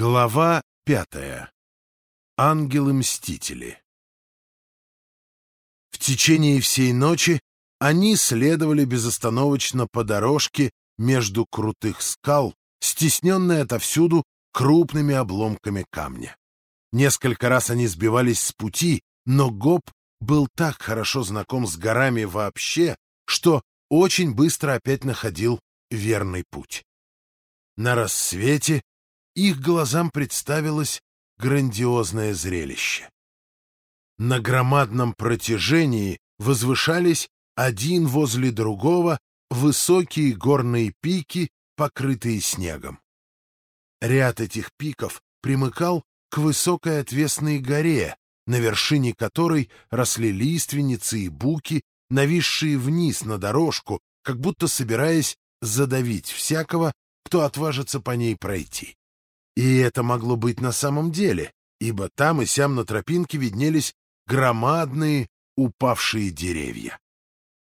Глава пятая. Ангелы-мстители. В течение всей ночи они следовали безостановочно по дорожке между крутых скал, стесненной отовсюду крупными обломками камня. Несколько раз они сбивались с пути, но Гоб был так хорошо знаком с горами вообще, что очень быстро опять находил верный путь. На рассвете их глазам представилось грандиозное зрелище. На громадном протяжении возвышались один возле другого высокие горные пики, покрытые снегом. Ряд этих пиков примыкал к высокой отвесной горе, на вершине которой росли лиственницы и буки, нависшие вниз на дорожку, как будто собираясь задавить всякого, кто отважится по ней пройти. И это могло быть на самом деле, ибо там и сям на тропинке виднелись громадные упавшие деревья.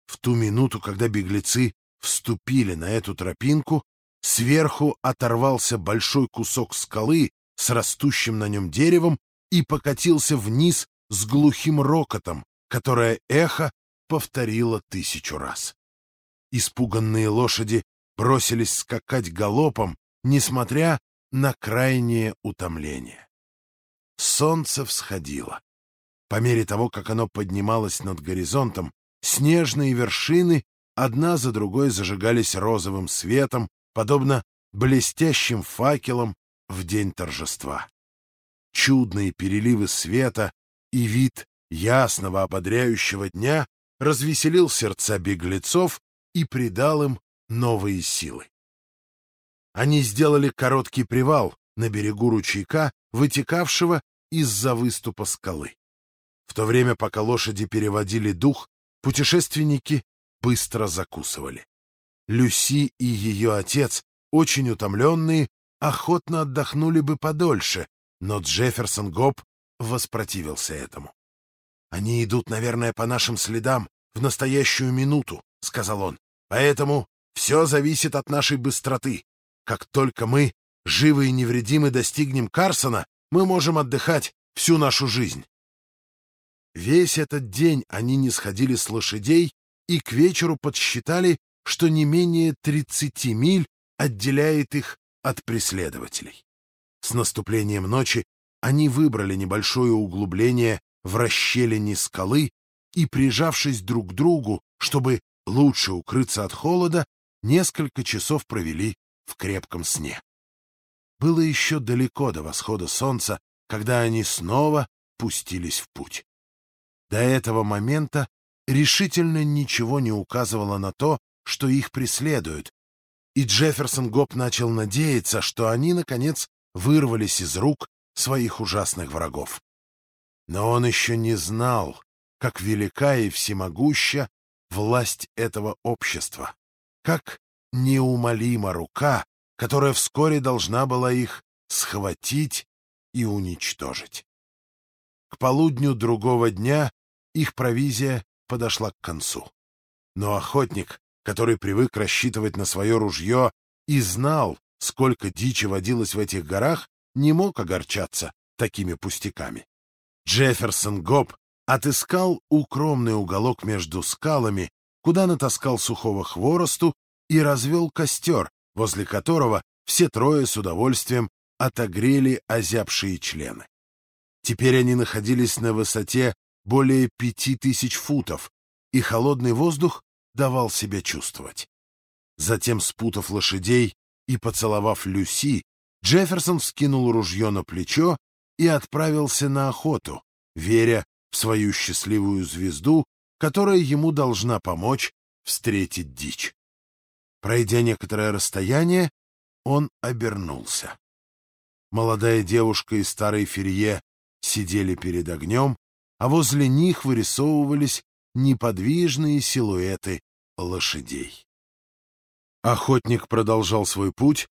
В ту минуту, когда беглецы вступили на эту тропинку, сверху оторвался большой кусок скалы с растущим на нем деревом и покатился вниз с глухим рокотом, которое эхо повторило тысячу раз. Испуганные лошади бросились скакать галопом, несмотря на крайнее утомление. Солнце всходило. По мере того, как оно поднималось над горизонтом, снежные вершины одна за другой зажигались розовым светом, подобно блестящим факелам в день торжества. Чудные переливы света и вид ясного ободряющего дня развеселил сердца беглецов и придал им новые силы. Они сделали короткий привал на берегу ручейка, вытекавшего из-за выступа скалы. В то время, пока лошади переводили дух, путешественники быстро закусывали. Люси и ее отец, очень утомленные, охотно отдохнули бы подольше, но Джефферсон Гоб воспротивился этому. «Они идут, наверное, по нашим следам в настоящую минуту», — сказал он. «Поэтому все зависит от нашей быстроты. Как только мы, живы и невредимы, достигнем Карсона, мы можем отдыхать всю нашу жизнь. Весь этот день они не сходили с лошадей и к вечеру подсчитали, что не менее 30 миль отделяет их от преследователей. С наступлением ночи они выбрали небольшое углубление в расщелине скалы и, прижавшись друг к другу, чтобы лучше укрыться от холода, несколько часов провели в крепком сне. Было еще далеко до восхода солнца, когда они снова пустились в путь. До этого момента решительно ничего не указывало на то, что их преследуют, и Джефферсон Гоп начал надеяться, что они, наконец, вырвались из рук своих ужасных врагов. Но он еще не знал, как велика и всемогуща власть этого общества, как неумолима рука, которая вскоре должна была их схватить и уничтожить. К полудню другого дня их провизия подошла к концу. Но охотник, который привык рассчитывать на свое ружье и знал, сколько дичи водилось в этих горах, не мог огорчаться такими пустяками. Джефферсон Гоб отыскал укромный уголок между скалами, куда натаскал сухого хворосту и развел костер, возле которого все трое с удовольствием отогрели озябшие члены. Теперь они находились на высоте более пяти тысяч футов, и холодный воздух давал себя чувствовать. Затем, спутав лошадей и поцеловав Люси, Джефферсон вскинул ружье на плечо и отправился на охоту, веря в свою счастливую звезду, которая ему должна помочь встретить дичь. Пройдя некоторое расстояние, он обернулся. Молодая девушка и старый Ферье сидели перед огнем, а возле них вырисовывались неподвижные силуэты лошадей. Охотник продолжал свой путь,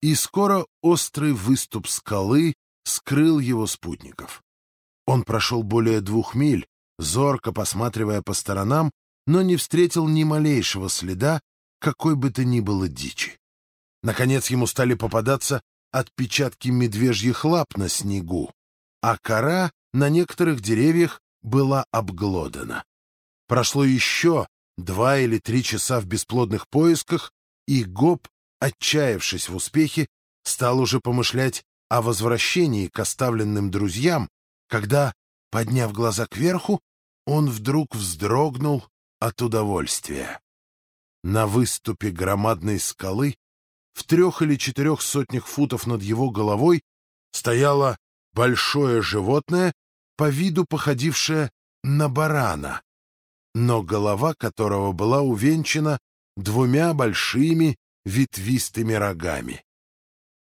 и скоро острый выступ скалы скрыл его спутников. Он прошел более двух миль, зорко посматривая по сторонам, но не встретил ни малейшего следа какой бы то ни было дичи. Наконец ему стали попадаться отпечатки медвежьих лап на снегу, а кора на некоторых деревьях была обглодана. Прошло еще два или три часа в бесплодных поисках, и Гоб, отчаявшись в успехе, стал уже помышлять о возвращении к оставленным друзьям, когда, подняв глаза кверху, он вдруг вздрогнул от удовольствия. На выступе громадной скалы, в трех или четырех сотнях футов над его головой, стояло большое животное, по виду походившее на барана, но голова которого была увенчана двумя большими ветвистыми рогами.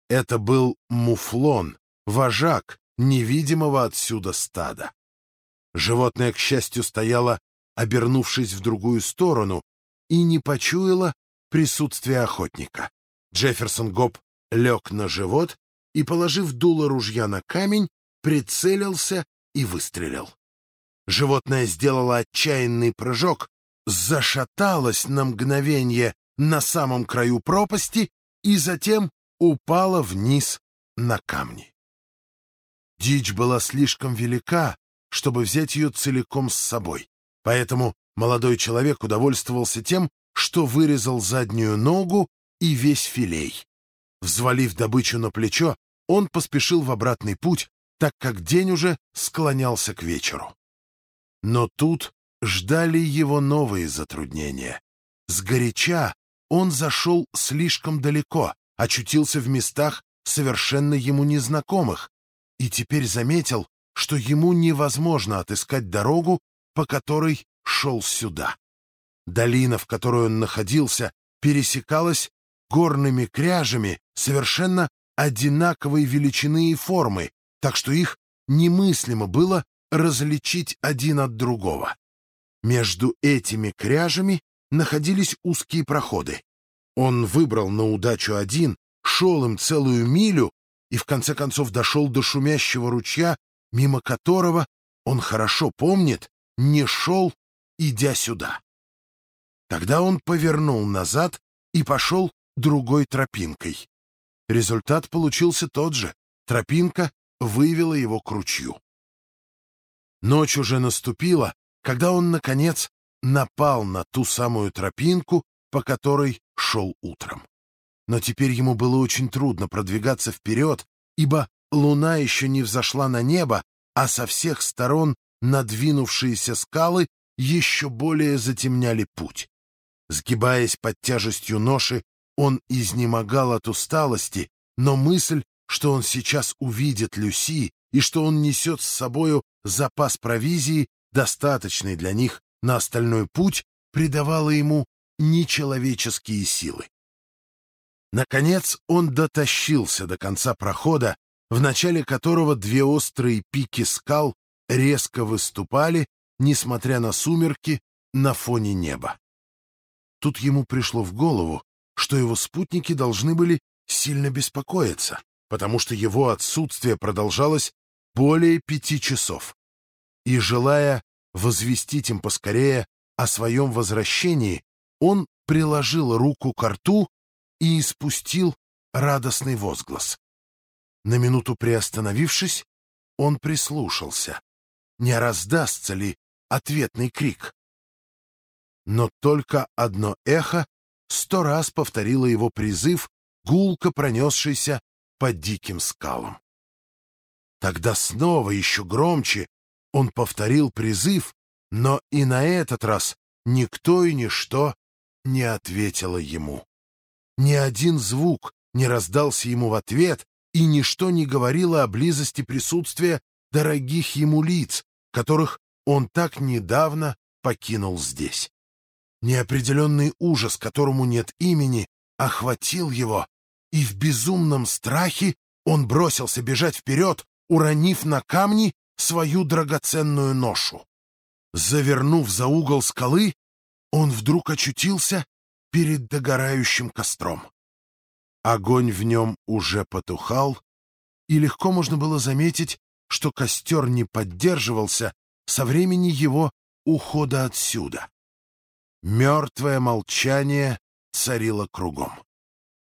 Это был муфлон, вожак невидимого отсюда стада. Животное, к счастью, стояло, обернувшись в другую сторону, и не почуяло присутствие охотника. Джефферсон Гоб лег на живот и, положив дуло ружья на камень, прицелился и выстрелил. Животное сделало отчаянный прыжок, зашаталось на мгновение на самом краю пропасти и затем упала вниз на камни. Дичь была слишком велика, чтобы взять ее целиком с собой, поэтому молодой человек удовольствовался тем, что вырезал заднюю ногу и весь филей. Взвалив добычу на плечо, он поспешил в обратный путь, так как день уже склонялся к вечеру. Но тут ждали его новые затруднения. Сгоряча он зашел слишком далеко, очутился в местах, совершенно ему незнакомых, и теперь заметил, что ему невозможно отыскать дорогу, по которой шел сюда. Долина, в которой он находился, пересекалась горными кряжами совершенно одинаковой величины и формы, так что их немыслимо было различить один от другого. Между этими кряжами находились узкие проходы. Он выбрал на удачу один, шел им целую милю и в конце концов дошел до шумящего ручья, мимо которого, он хорошо помнит, не шел, идя сюда. Тогда он повернул назад и пошел другой тропинкой. Результат получился тот же. Тропинка вывела его к ручью. Ночь уже наступила, когда он, наконец, напал на ту самую тропинку, по которой шел утром. Но теперь ему было очень трудно продвигаться вперед, ибо луна еще не взошла на небо, а со всех сторон надвинувшиеся скалы еще более затемняли путь. Сгибаясь под тяжестью ноши, он изнемогал от усталости, но мысль, что он сейчас увидит Люси и что он несет с собою запас провизии, достаточный для них на остальной путь, придавала ему нечеловеческие силы. Наконец он дотащился до конца прохода, в начале которого две острые пики скал резко выступали, несмотря на сумерки, на фоне неба. Тут ему пришло в голову, что его спутники должны были сильно беспокоиться, потому что его отсутствие продолжалось более пяти часов. И, желая возвестить им поскорее о своем возвращении, он приложил руку к рту и испустил радостный возглас. На минуту приостановившись, он прислушался, не раздастся ли ответный крик. Но только одно эхо сто раз повторило его призыв, гулко пронесшийся по диким скалам. Тогда снова еще громче он повторил призыв, но и на этот раз никто и ничто не ответила ему. Ни один звук не раздался ему в ответ, и ничто не говорило о близости присутствия дорогих ему лиц, которых он так недавно покинул здесь. Неопределенный ужас, которому нет имени, охватил его, и в безумном страхе он бросился бежать вперед, уронив на камни свою драгоценную ношу. Завернув за угол скалы, он вдруг очутился перед догорающим костром. Огонь в нем уже потухал, и легко можно было заметить, что костер не поддерживался со времени его ухода отсюда. Мертвое молчание царило кругом.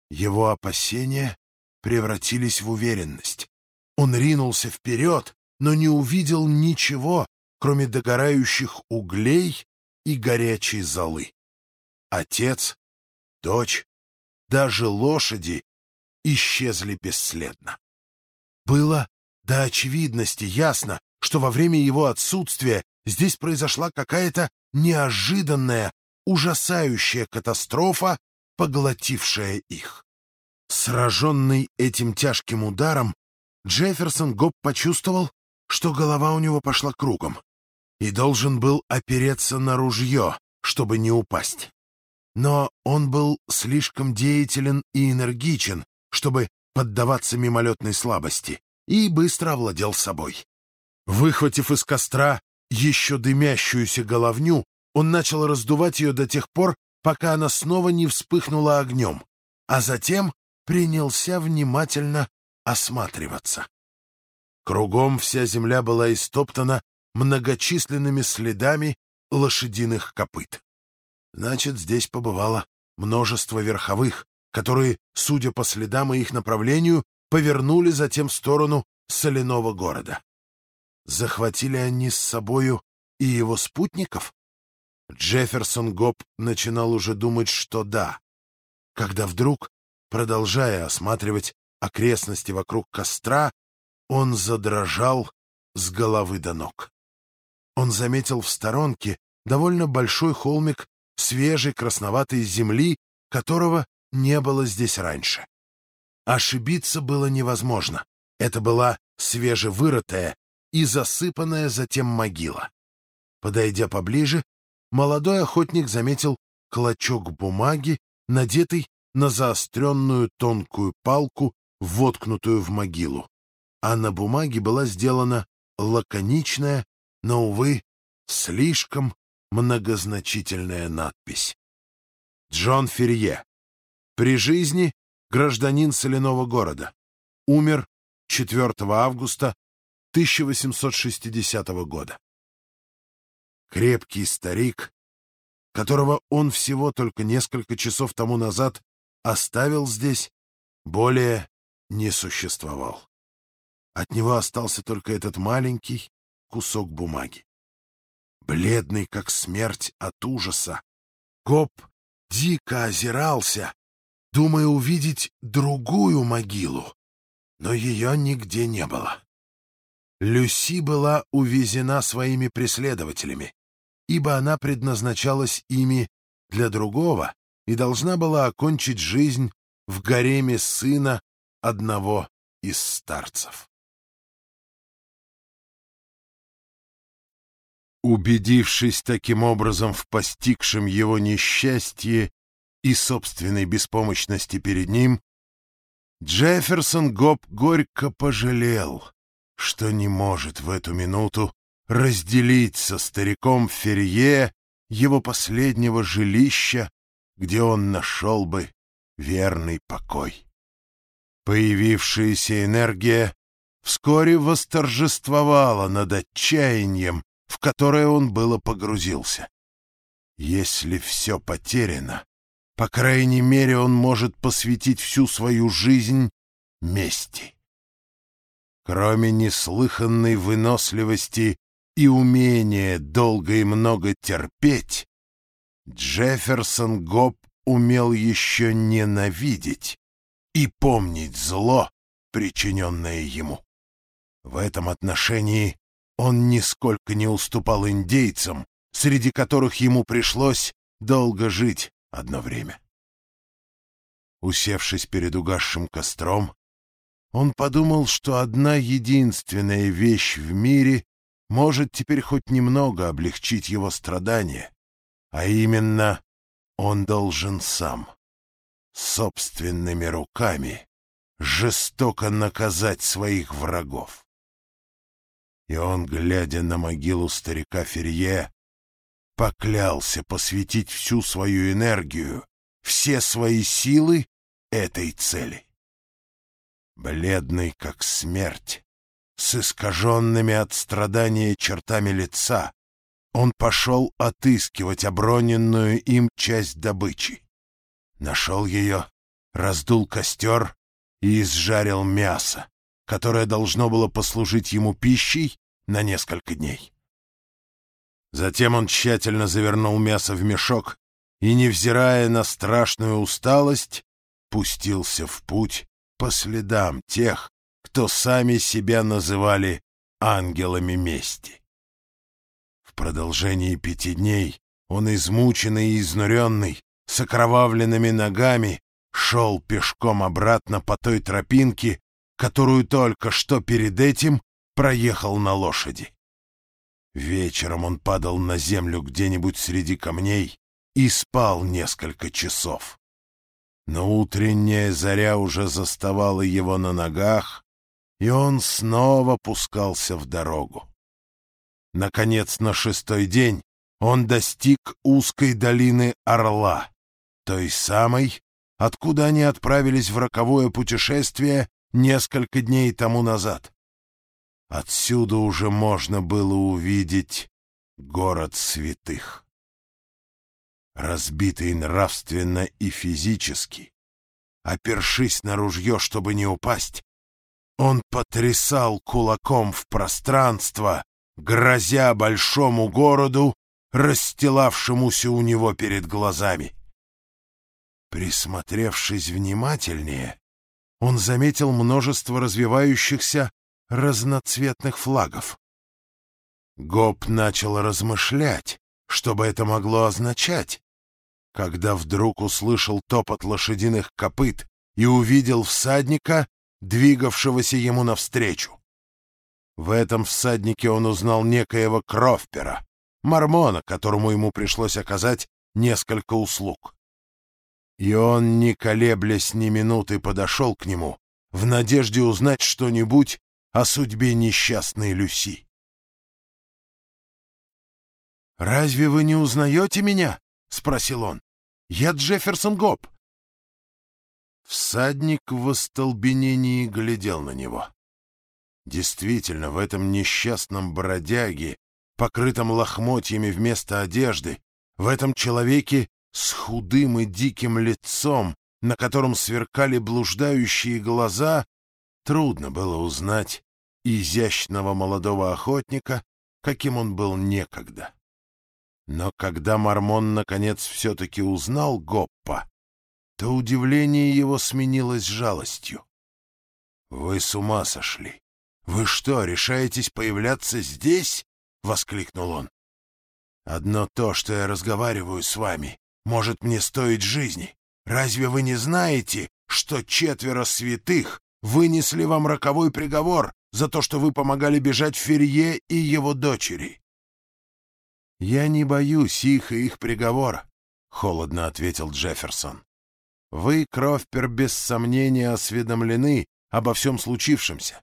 Его опасения превратились в уверенность. Он ринулся вперед, но не увидел ничего, кроме догорающих углей и горячей золы. Отец, дочь, даже лошади исчезли бесследно. Было до очевидности ясно, что во время его отсутствия здесь произошла какая-то неожиданная, ужасающая катастрофа, поглотившая их. Сраженный этим тяжким ударом, Джефферсон Гоб почувствовал, что голова у него пошла кругом и должен был опереться на ружье, чтобы не упасть. Но он был слишком деятелен и энергичен, чтобы поддаваться мимолетной слабости, и быстро овладел собой. Выхватив из костра еще дымящуюся головню, он начал раздувать ее до тех пор, пока она снова не вспыхнула огнем, а затем принялся внимательно осматриваться. Кругом вся земля была истоптана многочисленными следами лошадиных копыт. Значит, здесь побывало множество верховых, которые, судя по следам и их направлению, повернули затем в сторону соляного города. Захватили они с собою и его спутников? Джефферсон Гоп начинал уже думать, что да, когда вдруг, продолжая осматривать окрестности вокруг костра, он задрожал с головы до ног. Он заметил в сторонке довольно большой холмик свежей красноватой земли, которого не было здесь раньше. Ошибиться было невозможно. Это была свежевырытая и засыпанная затем могила. Подойдя поближе, молодой охотник заметил клочок бумаги, надетый на заостренную тонкую палку, воткнутую в могилу. А на бумаге была сделана лаконичная, но, увы, слишком многозначительная надпись. Джон Ферье. При жизни гражданин соляного города. Умер 4 августа 1860 года. Крепкий старик, которого он всего только несколько часов тому назад оставил здесь, более не существовал. От него остался только этот маленький кусок бумаги. Бледный, как смерть от ужаса, Коп дико озирался, думая увидеть другую могилу, но ее нигде не было. Люси была увезена своими преследователями, ибо она предназначалась ими для другого и должна была окончить жизнь в гареме сына одного из старцев. Убедившись таким образом в постигшем его несчастье и собственной беспомощности перед ним, Джефферсон Гоб горько пожалел, что не может в эту минуту разделить со стариком Ферье его последнего жилища, где он нашел бы верный покой. Появившаяся энергия вскоре восторжествовала над отчаянием, в которое он было погрузился. Если все потеряно, по крайней мере, он может посвятить всю свою жизнь мести. Кроме неслыханной выносливости и умения долго и много терпеть, Джефферсон Гоб умел еще ненавидеть и помнить зло, причиненное ему. В этом отношении он нисколько не уступал индейцам, среди которых ему пришлось долго жить одно время. Усевшись перед угасшим костром, он подумал, что одна единственная вещь в мире может теперь хоть немного облегчить его страдания, а именно он должен сам, собственными руками, жестоко наказать своих врагов. И он, глядя на могилу старика Ферье, поклялся посвятить всю свою энергию, все свои силы этой цели бледный как смерть, с искаженными от страдания чертами лица, он пошел отыскивать оброненную им часть добычи. Нашел ее, раздул костер и изжарил мясо, которое должно было послужить ему пищей на несколько дней. Затем он тщательно завернул мясо в мешок и, невзирая на страшную усталость, пустился в путь по следам тех, кто сами себя называли ангелами мести. В продолжении пяти дней он, измученный и изнуренный, с окровавленными ногами, шел пешком обратно по той тропинке, которую только что перед этим проехал на лошади. Вечером он падал на землю где-нибудь среди камней и спал несколько часов. Но утренняя заря уже заставала его на ногах, и он снова пускался в дорогу. Наконец, на шестой день он достиг узкой долины Орла, той самой, откуда они отправились в роковое путешествие несколько дней тому назад. Отсюда уже можно было увидеть город святых. Разбитый нравственно и физически, опершись на ружье, чтобы не упасть, он потрясал кулаком в пространство, грозя большому городу, расстилавшемуся у него перед глазами. Присмотревшись внимательнее, он заметил множество развивающихся разноцветных флагов. Гоп начал размышлять, что бы это могло означать, когда вдруг услышал топот лошадиных копыт и увидел всадника, двигавшегося ему навстречу. В этом всаднике он узнал некоего Крофпера, мормона, которому ему пришлось оказать несколько услуг. И он, не колеблясь ни минуты, подошел к нему в надежде узнать что-нибудь о судьбе несчастной Люси. «Разве вы не узнаете меня?» — спросил он. «Я Джефферсон Гоп». Всадник в остолбенении глядел на него. Действительно, в этом несчастном бродяге, покрытом лохмотьями вместо одежды, в этом человеке с худым и диким лицом, на котором сверкали блуждающие глаза, Трудно было узнать изящного молодого охотника, каким он был некогда. Но когда Мормон наконец все-таки узнал Гоппа, то удивление его сменилось жалостью. — Вы с ума сошли! Вы что, решаетесь появляться здесь? — воскликнул он. — Одно то, что я разговариваю с вами, может мне стоить жизни. Разве вы не знаете, что четверо святых вынесли вам роковой приговор за то, что вы помогали бежать Ферье и его дочери. — Я не боюсь их и их приговора, — холодно ответил Джефферсон. — Вы, Крофпер, без сомнения осведомлены обо всем случившемся,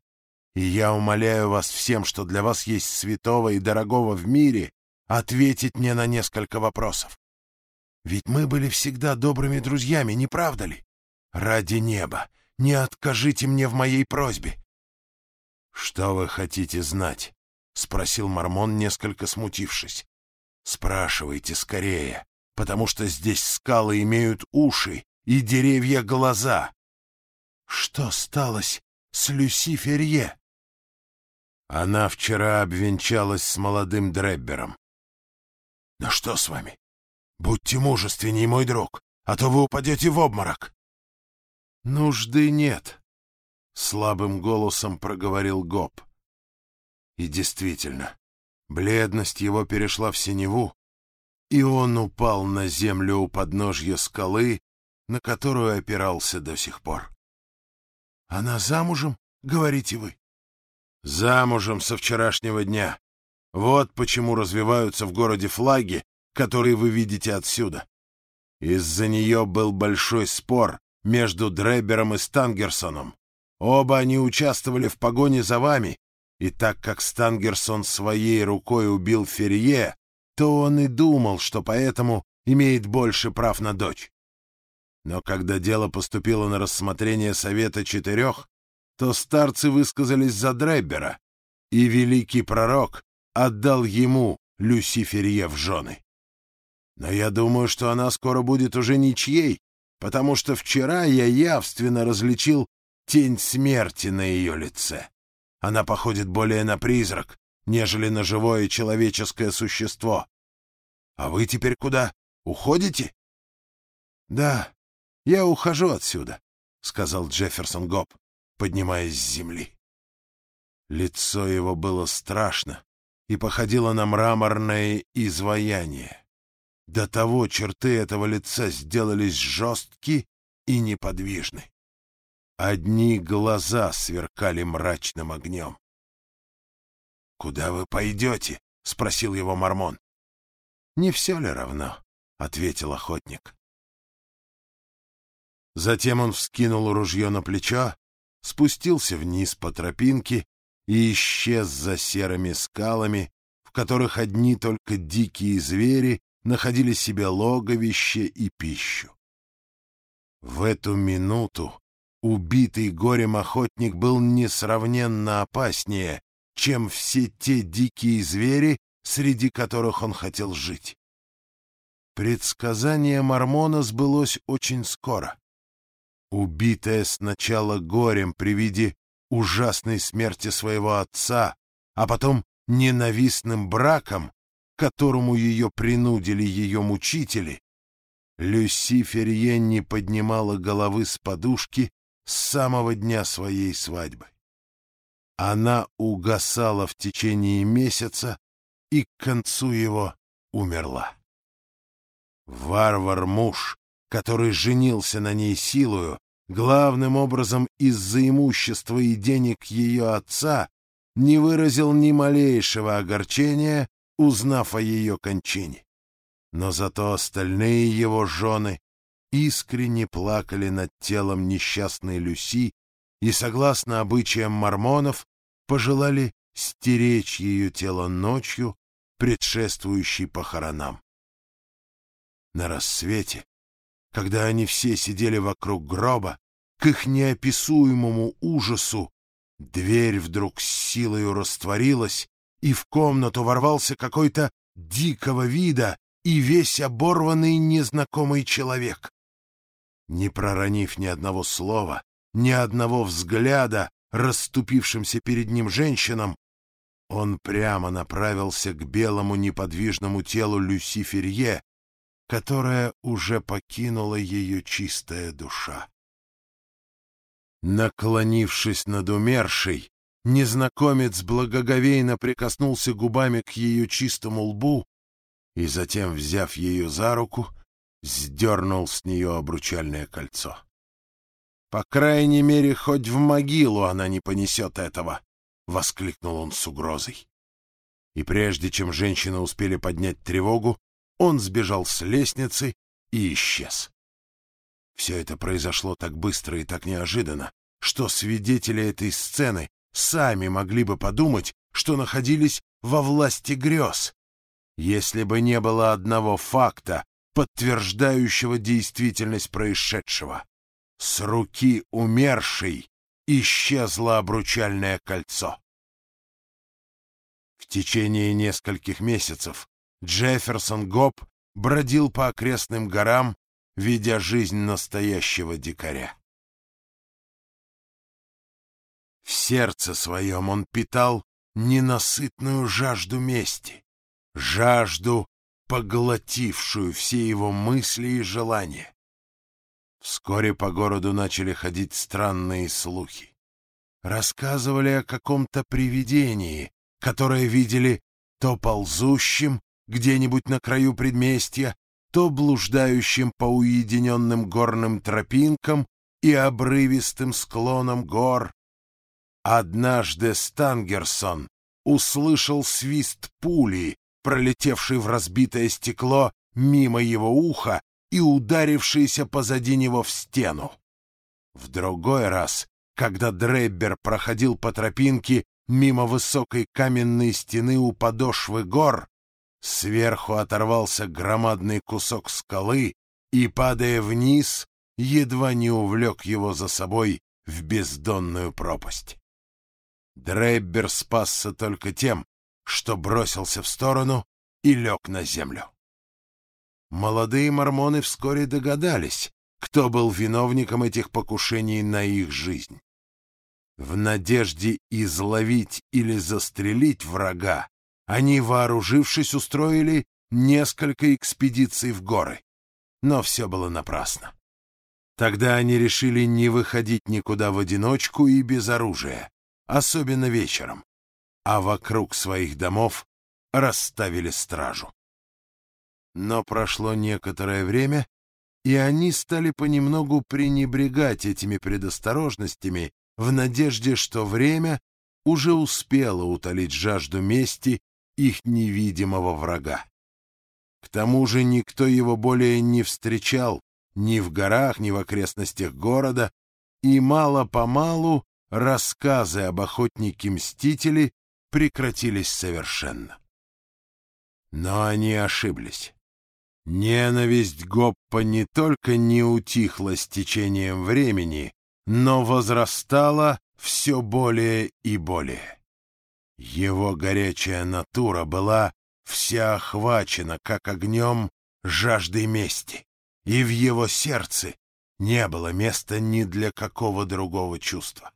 и я умоляю вас всем, что для вас есть святого и дорогого в мире, ответить мне на несколько вопросов. Ведь мы были всегда добрыми друзьями, не правда ли? Ради неба, не откажите мне в моей просьбе. — Что вы хотите знать? — спросил Мормон, несколько смутившись. — Спрашивайте скорее, потому что здесь скалы имеют уши и деревья глаза. — Что сталось с Люси Ферье? Она вчера обвенчалась с молодым Дреббером. — Ну что с вами? Будьте мужественней, мой друг, а то вы упадете в обморок. «Нужды нет», — слабым голосом проговорил Гоп. И действительно, бледность его перешла в синеву, и он упал на землю у подножья скалы, на которую опирался до сих пор. «Она замужем, говорите вы?» «Замужем со вчерашнего дня. Вот почему развиваются в городе флаги, которые вы видите отсюда. Из-за нее был большой спор, между Дребером и Стангерсоном. Оба они участвовали в погоне за вами, и так как Стангерсон своей рукой убил Ферье, то он и думал, что поэтому имеет больше прав на дочь. Но когда дело поступило на рассмотрение Совета Четырех, то старцы высказались за Дреббера, и великий пророк отдал ему Люси Ферье в жены. Но я думаю, что она скоро будет уже ничьей, потому что вчера я явственно различил тень смерти на ее лице. Она походит более на призрак, нежели на живое человеческое существо. А вы теперь куда? Уходите? — Да, я ухожу отсюда, — сказал Джефферсон Гоб, поднимаясь с земли. Лицо его было страшно и походило на мраморное изваяние. До того черты этого лица сделались жесткие и неподвижны. Одни глаза сверкали мрачным огнем. — Куда вы пойдете? — спросил его Мормон. — Не все ли равно? — ответил охотник. Затем он вскинул ружье на плечо, спустился вниз по тропинке и исчез за серыми скалами, в которых одни только дикие звери находили себе логовище и пищу. В эту минуту убитый горем охотник был несравненно опаснее, чем все те дикие звери, среди которых он хотел жить. Предсказание Мормона сбылось очень скоро. Убитая сначала горем при виде ужасной смерти своего отца, а потом ненавистным браком, которому ее принудили ее мучители, Люси Ферье не поднимала головы с подушки с самого дня своей свадьбы. Она угасала в течение месяца и к концу его умерла. Варвар-муж, который женился на ней силою, главным образом из-за имущества и денег ее отца, не выразил ни малейшего огорчения, узнав о ее кончине. Но зато остальные его жены искренне плакали над телом несчастной Люси и, согласно обычаям мормонов, пожелали стеречь ее тело ночью, предшествующей похоронам. На рассвете, когда они все сидели вокруг гроба, к их неописуемому ужасу дверь вдруг с силою растворилась, и в комнату ворвался какой-то дикого вида и весь оборванный незнакомый человек. Не проронив ни одного слова, ни одного взгляда расступившимся перед ним женщинам, он прямо направился к белому неподвижному телу Люси Ферье, которая уже покинула ее чистая душа. Наклонившись над умершей, незнакомец благоговейно прикоснулся губами к ее чистому лбу и затем, взяв ее за руку, сдернул с нее обручальное кольцо. «По крайней мере, хоть в могилу она не понесет этого!» — воскликнул он с угрозой. И прежде чем женщины успели поднять тревогу, он сбежал с лестницы и исчез. Все это произошло так быстро и так неожиданно, что свидетели этой сцены сами могли бы подумать, что находились во власти грез, если бы не было одного факта, подтверждающего действительность происшедшего. С руки умершей исчезло обручальное кольцо. В течение нескольких месяцев Джефферсон Гоб бродил по окрестным горам, ведя жизнь настоящего дикаря. В сердце своем он питал ненасытную жажду мести, жажду, поглотившую все его мысли и желания. Вскоре по городу начали ходить странные слухи. Рассказывали о каком-то привидении, которое видели то ползущим где-нибудь на краю предместья, то блуждающим по уединенным горным тропинкам и обрывистым склонам гор. Однажды Стангерсон услышал свист пули, пролетевший в разбитое стекло мимо его уха и ударившийся позади него в стену. В другой раз, когда Дреббер проходил по тропинке мимо высокой каменной стены у подошвы гор, сверху оторвался громадный кусок скалы и, падая вниз, едва не увлек его за собой в бездонную пропасть. Дреббер спасся только тем, что бросился в сторону и лег на землю. Молодые мормоны вскоре догадались, кто был виновником этих покушений на их жизнь. В надежде изловить или застрелить врага, они, вооружившись, устроили несколько экспедиций в горы. Но все было напрасно. Тогда они решили не выходить никуда в одиночку и без оружия, особенно вечером, а вокруг своих домов расставили стражу. Но прошло некоторое время, и они стали понемногу пренебрегать этими предосторожностями в надежде, что время уже успело утолить жажду мести их невидимого врага. К тому же никто его более не встречал ни в горах, ни в окрестностях города, и мало-помалу рассказы об охотнике-мстителе прекратились совершенно. Но они ошиблись. Ненависть Гоппа не только не утихла с течением времени, но возрастала все более и более. Его горячая натура была вся охвачена, как огнем, жаждой мести и в его сердце не было места ни для какого другого чувства.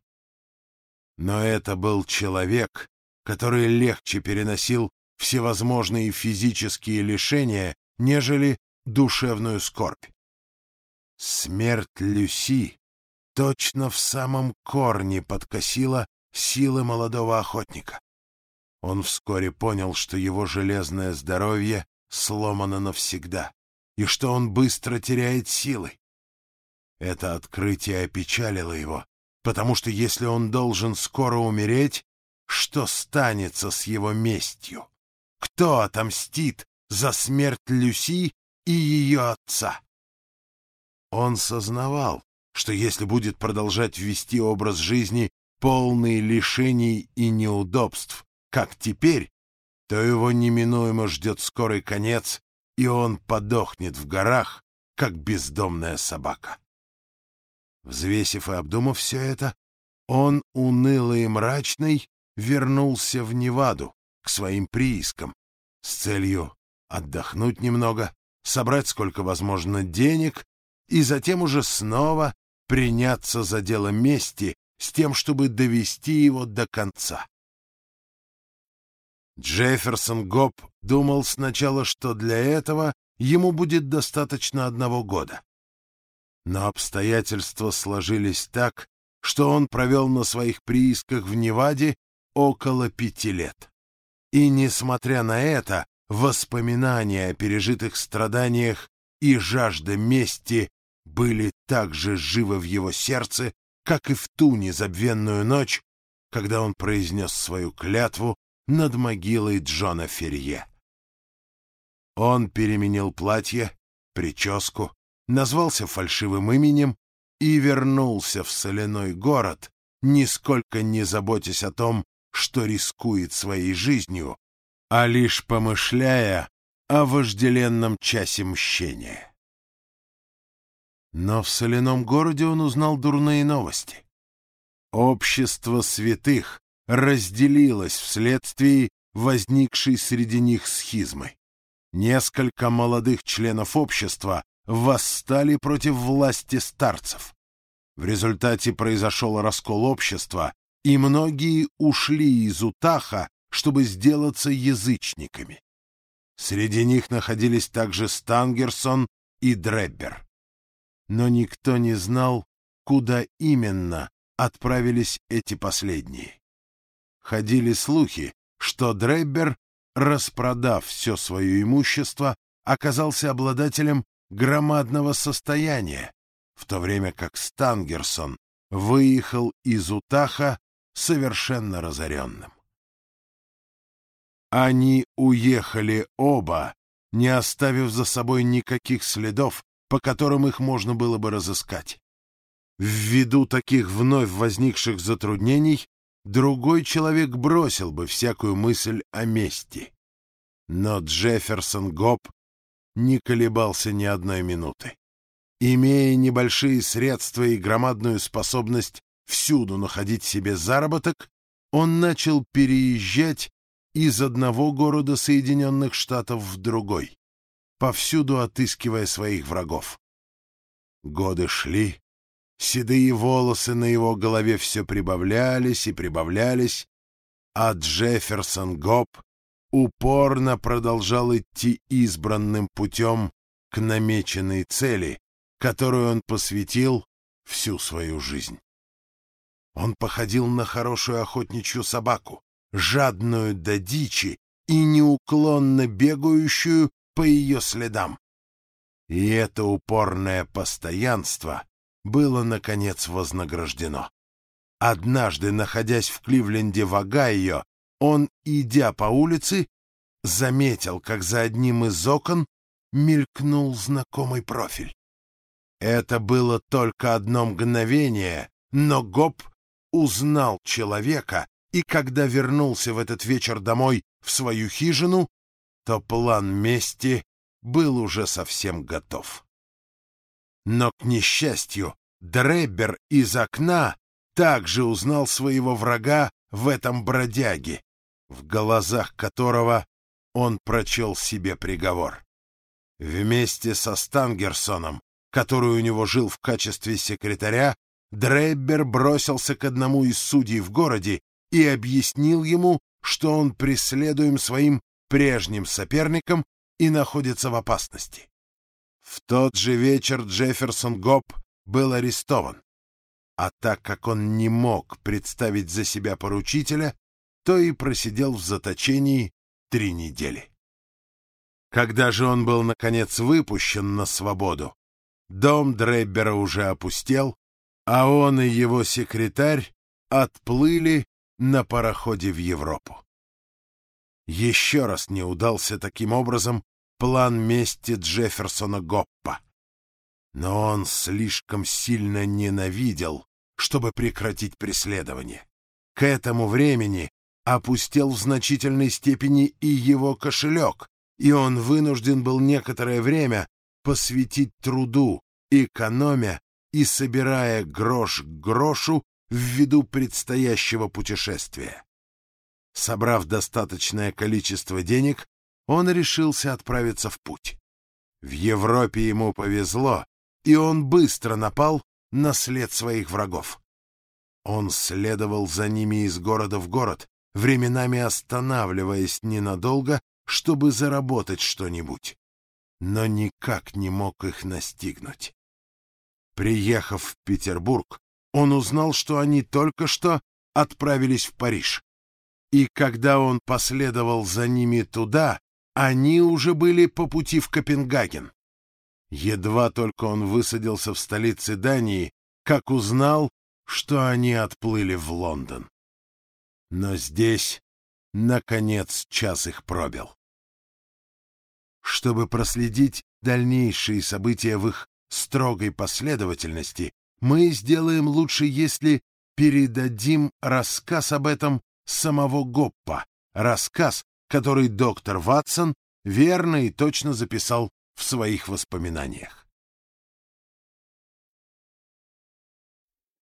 Но это был человек, который легче переносил всевозможные физические лишения, нежели душевную скорбь. Смерть Люси точно в самом корне подкосила силы молодого охотника. Он вскоре понял, что его железное здоровье сломано навсегда и что он быстро теряет силы. Это открытие опечалило его, потому что если он должен скоро умереть, что станется с его местью? Кто отомстит за смерть Люси и ее отца? Он сознавал, что если будет продолжать вести образ жизни, полный лишений и неудобств, как теперь, то его неминуемо ждет скорый конец и он подохнет в горах, как бездомная собака. Взвесив и обдумав все это, он, унылый и мрачный, вернулся в Неваду, к своим приискам, с целью отдохнуть немного, собрать сколько возможно денег и затем уже снова приняться за дело мести с тем, чтобы довести его до конца. Джефферсон Гоп думал сначала, что для этого ему будет достаточно одного года. Но обстоятельства сложились так, что он провел на своих приисках в Неваде около пяти лет. И, несмотря на это, воспоминания о пережитых страданиях и жажда мести были так же живы в его сердце, как и в ту незабвенную ночь, когда он произнес свою клятву над могилой Джона Ферье. Он переменил платье, прическу, назвался фальшивым именем и вернулся в соляной город, нисколько не заботясь о том, что рискует своей жизнью, а лишь помышляя о вожделенном часе мщения. Но в соляном городе он узнал дурные новости. Общество святых разделилась вследствие возникшей среди них схизмы. Несколько молодых членов общества восстали против власти старцев. В результате произошел раскол общества, и многие ушли из Утаха, чтобы сделаться язычниками. Среди них находились также Стангерсон и Дреббер. Но никто не знал, куда именно отправились эти последние ходили слухи, что Дреббер, распродав все свое имущество, оказался обладателем громадного состояния, в то время как Стангерсон выехал из Утаха совершенно разоренным. Они уехали оба, не оставив за собой никаких следов, по которым их можно было бы разыскать. Ввиду таких вновь возникших затруднений другой человек бросил бы всякую мысль о мести. Но Джефферсон Гоп не колебался ни одной минуты. Имея небольшие средства и громадную способность всюду находить себе заработок, он начал переезжать из одного города Соединенных Штатов в другой, повсюду отыскивая своих врагов. Годы шли, седые волосы на его голове все прибавлялись и прибавлялись, а Джефферсон Гоп упорно продолжал идти избранным путем к намеченной цели, которую он посвятил всю свою жизнь. Он походил на хорошую охотничью собаку, жадную до дичи и неуклонно бегающую по ее следам. И это упорное постоянство было, наконец, вознаграждено. Однажды, находясь в Кливленде в Огайо, он, идя по улице, заметил, как за одним из окон мелькнул знакомый профиль. Это было только одно мгновение, но Гоб узнал человека, и когда вернулся в этот вечер домой в свою хижину, то план мести был уже совсем готов. Но, к несчастью, Дреббер из окна также узнал своего врага в этом бродяге, в глазах которого он прочел себе приговор. Вместе со Стангерсоном, который у него жил в качестве секретаря, Дреббер бросился к одному из судей в городе и объяснил ему, что он преследуем своим прежним соперником и находится в опасности. В тот же вечер Джефферсон Гоп был арестован, а так как он не мог представить за себя поручителя, то и просидел в заточении три недели. Когда же он был, наконец, выпущен на свободу, дом Дреббера уже опустел, а он и его секретарь отплыли на пароходе в Европу. Еще раз не удался таким образом план мести Джефферсона Гоппа. Но он слишком сильно ненавидел, чтобы прекратить преследование. К этому времени опустел в значительной степени и его кошелек, и он вынужден был некоторое время посвятить труду, экономя и собирая грош к грошу ввиду предстоящего путешествия. Собрав достаточное количество денег, он решился отправиться в путь. В Европе ему повезло, и он быстро напал на след своих врагов. Он следовал за ними из города в город, временами останавливаясь ненадолго, чтобы заработать что-нибудь, но никак не мог их настигнуть. Приехав в Петербург, он узнал, что они только что отправились в Париж. И когда он последовал за ними туда, они уже были по пути в Копенгаген. Едва только он высадился в столице Дании, как узнал, что они отплыли в Лондон. Но здесь, наконец, час их пробил. Чтобы проследить дальнейшие события в их строгой последовательности, мы сделаем лучше, если передадим рассказ об этом самого Гоппа, рассказ, который доктор Ватсон верно и точно записал в своих воспоминаниях.